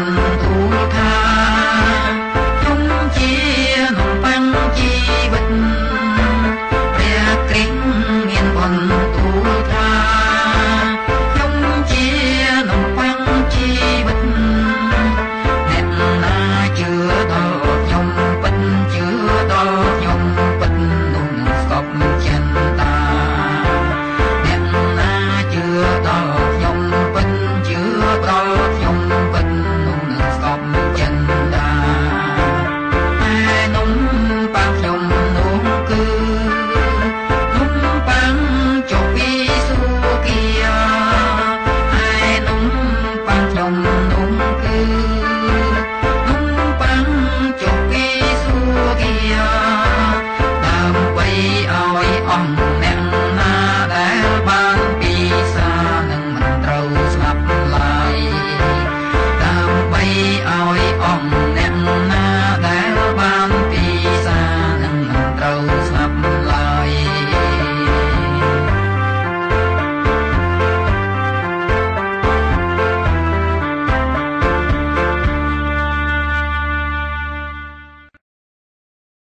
one. ឲ្យអំអ្នកណាដែលបានពីសានឹងមិនត្រូវស្លាប់ឡើយតាមបីឲ្យអំ